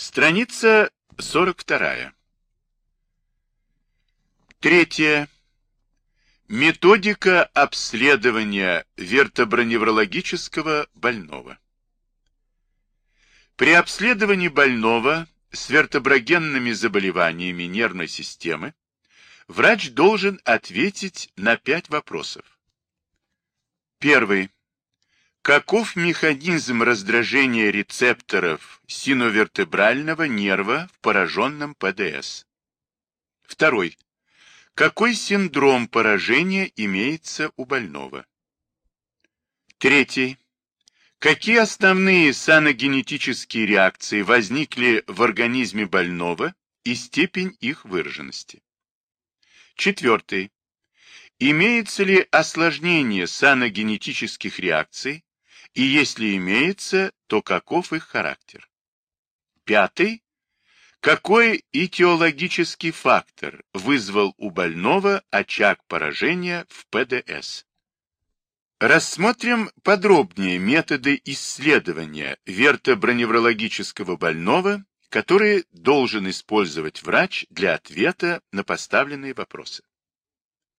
Страница 42. Третье. Методика обследования вертоброневрологического больного. При обследовании больного с вертоброгенными заболеваниями нервной системы врач должен ответить на пять вопросов. Первый. Каков механизм раздражения рецепторов синовертебрального нерва в пораженном ПДС? Второй. Какой синдром поражения имеется у больного? Третий. Какие основные саногенетические реакции возникли в организме больного и степень их выраженности? Четвертый. Имеется ли осложнение саногенетических реакций, и если имеется, то каков их характер? Пятый. Какой этиологический фактор вызвал у больного очаг поражения в ПДС? Рассмотрим подробнее методы исследования вертоброневрологического больного, которые должен использовать врач для ответа на поставленные вопросы.